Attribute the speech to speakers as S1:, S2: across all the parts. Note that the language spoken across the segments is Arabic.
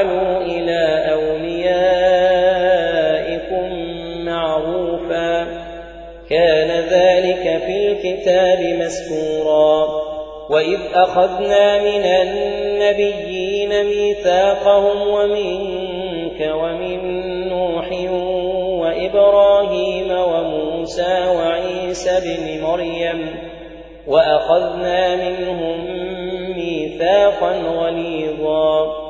S1: وَافْعَلُوا إِلَى أَوْلِيَائِكُم مَّعْرُوفًا كَانَ ذَلِكَ فِي الْكِتَابِ مَسْطُورًا وَإِذْ أَخَذْنَا مِنَ النَّبِيِّينَ مِيثَاقَهُمْ وَمِنكَ وَمِن نُّوحٍ وَإِبْرَاهِيمَ وَمُوسَى وَعِيسَى ابْنِ مَرْيَمَ وَأَخَذْنَا مِنْهُم مِّيثَاقًا غَلِيظًا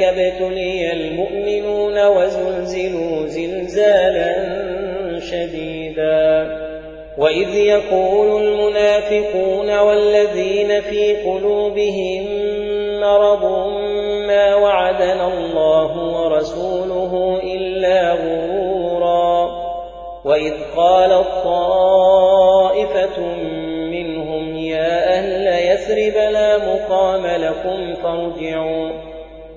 S1: كذلك ابتلي المؤمنون وزلزلوا زلزالا شديدا وإذ يقول المنافقون والذين في قلوبهم مرض ما وعدنا الله ورسوله إلا غرورا وإذ قال الطائفة منهم يا أهل يثرب لا مقام لكم فارجعوا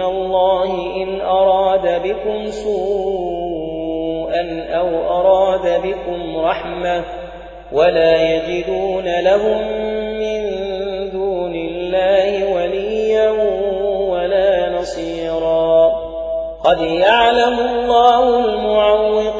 S1: مِنَ اللَّهِ إِنْ أَرَادَ بِكُمْ سُوءًا أَوْ أَرَادَ بِكُمْ رَحْمَةً وَلَا يَجِدُونَ لَهُم مِّن دُونِ اللَّهِ وَلِيًّا وَلَا نَصِيرًا قَدْ يَعْلَمُ اللَّهُ الْمُعَوِّقِينَ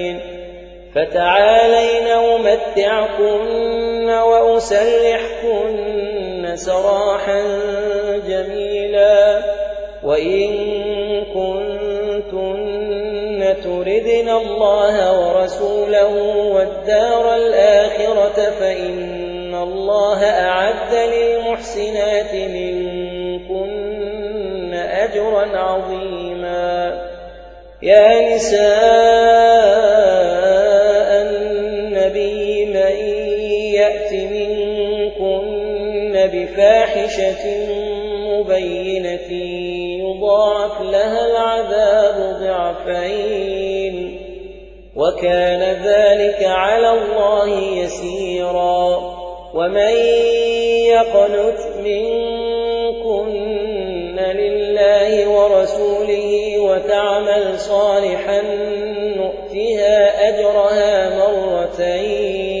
S1: فتعالين أمتعكن وأسلحكن سراحا جميلا وإن كنتن تردن الله ورسوله والدار الآخرة فإن الله أعد للمحسنات منكن أجرا عظيما يا نساء يَأْتِ مِنكُنَّ بِفَاحِشَةٍ مُبَيِّنَةٍ يُضَاعَفْ لَهَا الْعَذَابُ ضِعْفَيْنِ وَكَانَ ذَلِكَ عَلَى اللَّهِ يَسِيرًا وَمَن يَقْنُتْ مِنكُنَّ لِلَّهِ وَرَسُولِهِ وَتَعْمَلْ صَالِحًا نُؤْتِهَا أَجْرَهَا مَرَّتَيْنِ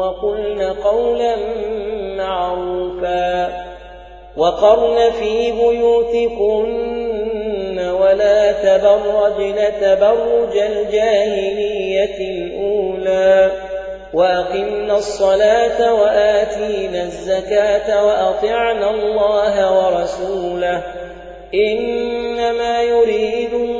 S1: وقلن قولا معروفا وقرن في بيوتكن ولا تبرجن تبرج الجاهلية الأولى وأقمنا الصلاة وآتينا الزكاة وأطعنا الله ورسوله إنما يريد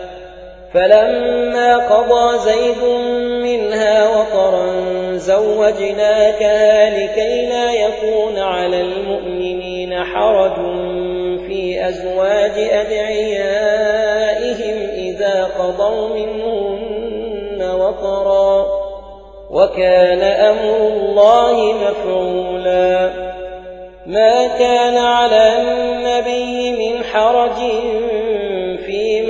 S1: فلما قضى زيد منها وطرا زوجناك لكي لا يكون على المؤمنين حرج في أزواج أدعيائهم إذا قضوا منهن وطرا وكان أمر الله مفعولا ما كان على النبي من حرج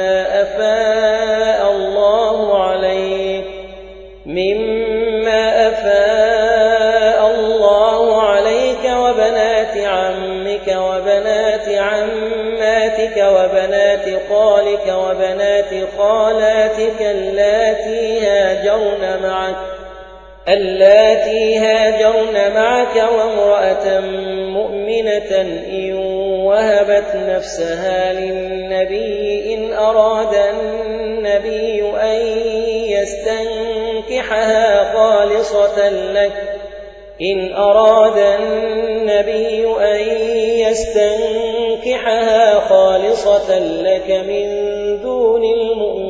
S1: مما أفاء الله عليك مما أفاء الله عليك وبنات عمك وبنات عماتك وبنات خالك وبنات خالاتك اللاتي هاجرن معك اللاتي هاجرن معك وامرأة مؤمنة إن وهبت نفسها للنبي إن أراد النبي أن يستنكحها خالصة لك إن أراد النبي أن يستنكحها خالصة لك من دون المؤمنين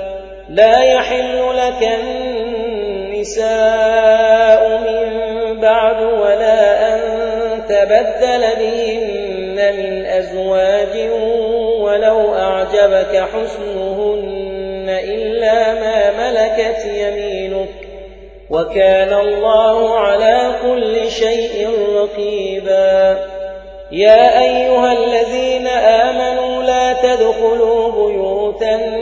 S1: لا يحل لك النساء من بعد ولا أن تبدل بهن من أزواج ولو أعجبك حسنهن إلا ما ملكت يمينك وكان الله على كل شيء رقيبا يا أيها الذين آمنوا لا تدخلوا بيوتا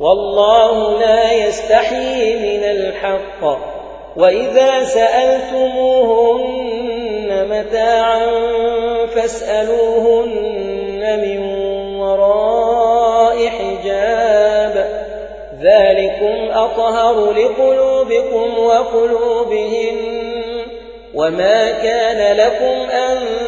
S1: والله لا يستحي من الحق وإذا سألتموهن متاعا فاسألوهن من وراء حجاب ذلكم أطهر لقلوبكم وقلوبهم وما كان لكم أن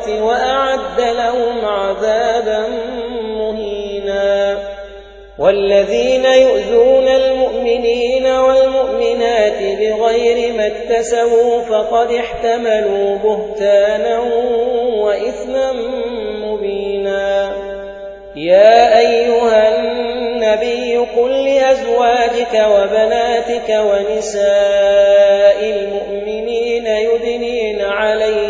S1: السَّمَاوَاتِ وَأَعَدَّ لَهُمْ عَذَابًا مُّهِينًا وَالَّذِينَ يُؤْذُونَ الْمُؤْمِنِينَ وَالْمُؤْمِنَاتِ بِغَيْرِ مَا اكْتَسَبُوا فَقَدِ احْتَمَلُوا بُهْتَانًا وَإِثْمًا مُّبِينًا يَا أَيُّهَا النَّبِيُّ قُل لِّأَزْوَاجِكَ وَبَنَاتِكَ وَنِسَاءِ الْمُؤْمِنِينَ يُدْنِينَ عليهم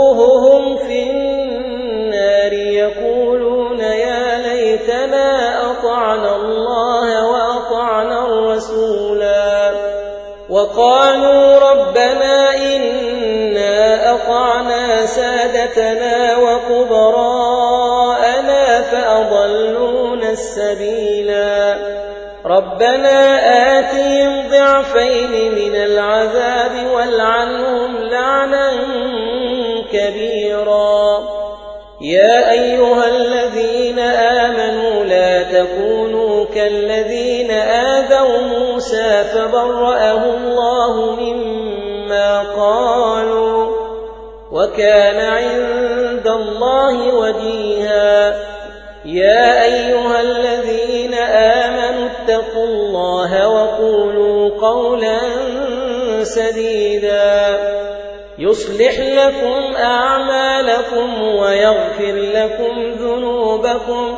S1: وقالوا ربنا إنا أطعنا سادتنا وكبراءنا فأضلون السبيلا ربنا آتهم ضعفين من العذاب والعنهم لعنا كبيرا يا أيها الذين آمنوا لا تكونوا كالذين آمنوا فبرأه الله مما قالوا وكان عند الله وديها يا أيها الذين آمنوا اتقوا الله وقولوا قولا سديدا يصلح لكم أعمالكم ويغفر لكم ذنوبكم